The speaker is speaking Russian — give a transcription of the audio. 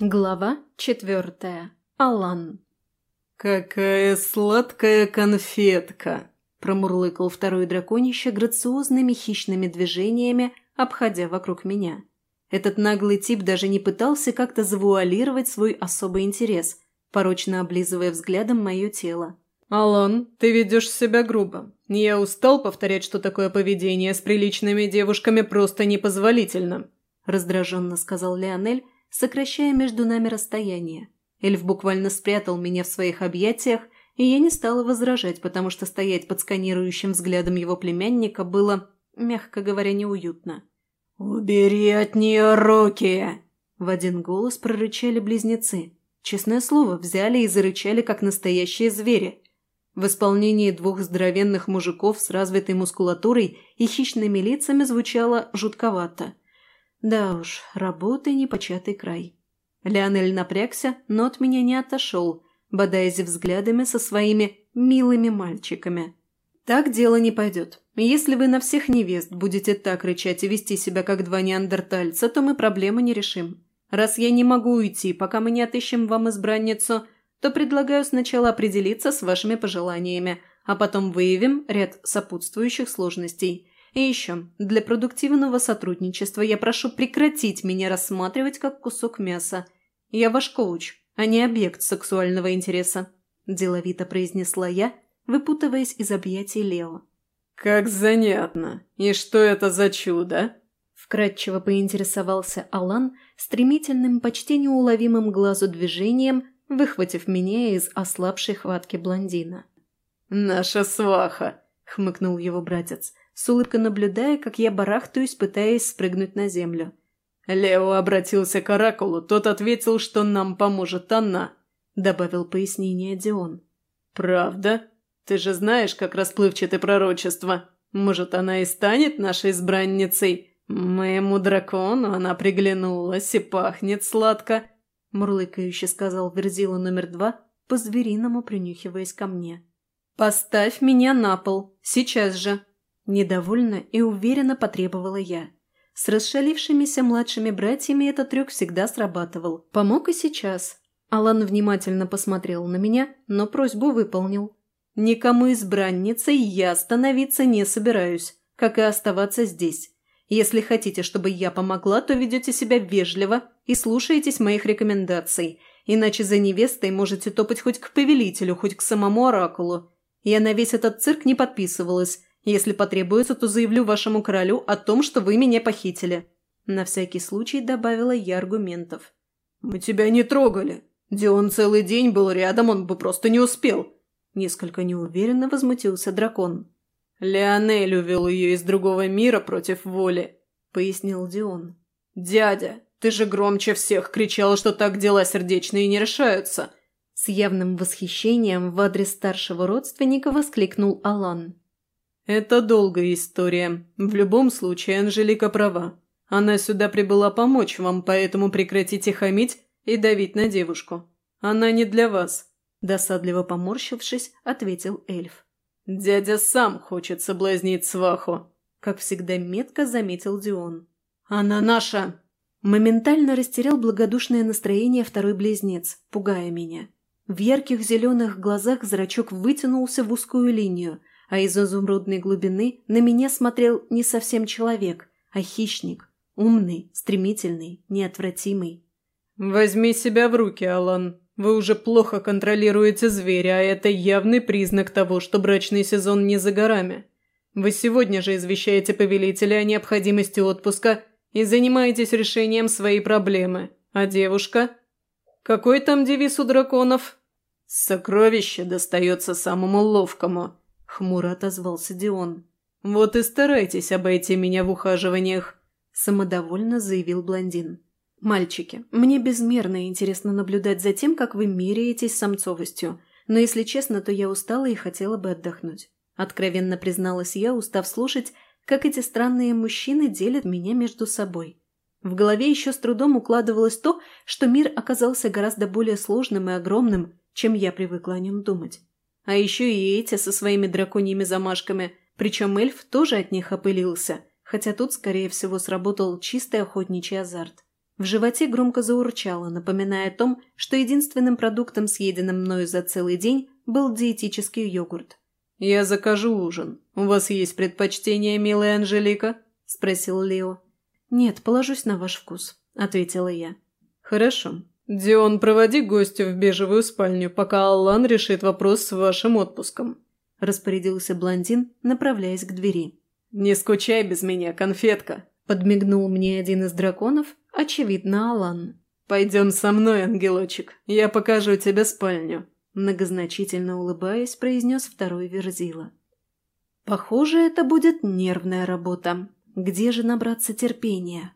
Глава четвертая. Алан. «Какая сладкая конфетка!» – промурлыкал второй драконище грациозными хищными движениями, обходя вокруг меня. Этот наглый тип даже не пытался как-то завуалировать свой особый интерес, порочно облизывая взглядом мое тело. «Алан, ты ведешь себя грубо. Я устал повторять, что такое поведение с приличными девушками просто непозволительно», – раздраженно сказал Леонель, сокращая между нами расстояние. Эльф буквально спрятал меня в своих объятиях, и я не стала возражать, потому что стоять под сканирующим взглядом его племянника было, мягко говоря, неуютно. «Убери от нее руки!» В один голос прорычали близнецы. Честное слово, взяли и зарычали, как настоящие звери. В исполнении двух здоровенных мужиков с развитой мускулатурой и хищными лицами звучало жутковато. Да уж, работы непочатый край. Леонель напрягся, но от меня не отошел, бодаясь взглядами со своими милыми мальчиками. Так дело не пойдет. Если вы на всех невест будете так рычать и вести себя, как два неандертальца, то мы проблему не решим. Раз я не могу уйти, пока мы не отыщем вам избранницу, то предлагаю сначала определиться с вашими пожеланиями, а потом выявим ряд сопутствующих сложностей. И еще, для продуктивного сотрудничества я прошу прекратить меня рассматривать как кусок мяса. Я ваш коуч, а не объект сексуального интереса», – деловито произнесла я, выпутываясь из объятий Лео. «Как занятно! И что это за чудо?» Вкратчиво поинтересовался Алан стремительным, почти неуловимым глазу движением, выхватив меня из ослабшей хватки блондина. «Наша сваха!» — хмыкнул его братец, с улыбкой наблюдая, как я барахтаюсь, пытаясь спрыгнуть на землю. Лео обратился к Оракулу, тот ответил, что нам поможет она, — добавил пояснение Дион. «Правда?» Ты же знаешь, как расплывчаты пророчества. Может, она и станет нашей избранницей? Моему дракону она приглянулась и пахнет сладко», — мурлыкающе сказал Верзила номер два, по-звериному принюхиваясь ко мне. «Поставь меня на пол, сейчас же!» Недовольно и уверенно потребовала я. С расшалившимися младшими братьями этот трюк всегда срабатывал. Помог и сейчас. Алан внимательно посмотрел на меня, но просьбу выполнил. Никому избранницей я становиться не собираюсь, как и оставаться здесь. Если хотите, чтобы я помогла, то ведете себя вежливо и слушаетесь моих рекомендаций, иначе за невестой можете топать хоть к повелителю, хоть к самому оракулу. Я на весь этот цирк не подписывалась. Если потребуется, то заявлю вашему королю о том, что вы меня похитили». На всякий случай добавила я аргументов. «Мы тебя не трогали. Дион целый день был рядом, он бы просто не успел», Несколько неуверенно возмутился дракон. «Леонель увел ее из другого мира против воли», — пояснил Дион. «Дядя, ты же громче всех кричал, что так дела сердечные не решаются!» С явным восхищением в адрес старшего родственника воскликнул Алан. «Это долгая история. В любом случае, Анжелика права. Она сюда прибыла помочь вам, поэтому прекратите хамить и давить на девушку. Она не для вас. Досадливо поморщившись, ответил эльф. «Дядя сам хочет соблазнить сваху», — как всегда метко заметил Дион. «Она наша!» Моментально растерял благодушное настроение второй близнец, пугая меня. В ярких зеленых глазах зрачок вытянулся в узкую линию, а из изумрудной глубины на меня смотрел не совсем человек, а хищник. Умный, стремительный, неотвратимый. «Возьми себя в руки, Алан», вы уже плохо контролируете зверя, а это явный признак того, что брачный сезон не за горами. Вы сегодня же извещаете повелителя о необходимости отпуска и занимаетесь решением своей проблемы. А девушка? Какой там девиз у драконов? Сокровище достается самому ловкому, хмуро отозвался Дион. Вот и старайтесь обойти меня в ухаживаниях, самодовольно заявил блондин. «Мальчики, мне безмерно интересно наблюдать за тем, как вы меряетесь самцовостью, но, если честно, то я устала и хотела бы отдохнуть». Откровенно призналась я, устав слушать, как эти странные мужчины делят меня между собой. В голове еще с трудом укладывалось то, что мир оказался гораздо более сложным и огромным, чем я привыкла о нем думать. А еще и эти со своими драконьими замашками, причем эльф тоже от них опылился, хотя тут, скорее всего, сработал чистый охотничий азарт. В животе громко заурчало, напоминая о том, что единственным продуктом, съеденным мною за целый день, был диетический йогурт. «Я закажу ужин. У вас есть предпочтение, милая Анжелика?» – спросил Лео. «Нет, положусь на ваш вкус», – ответила я. «Хорошо. Дион, проводи гостю в бежевую спальню, пока Аллан решит вопрос с вашим отпуском», – распорядился блондин, направляясь к двери. «Не скучай без меня, конфетка», – подмигнул мне один из драконов, очевидно, Алан. «Пойдем со мной, ангелочек, я покажу тебе спальню», – многозначительно улыбаясь, произнес второй Верзила. «Похоже, это будет нервная работа. Где же набраться терпения?»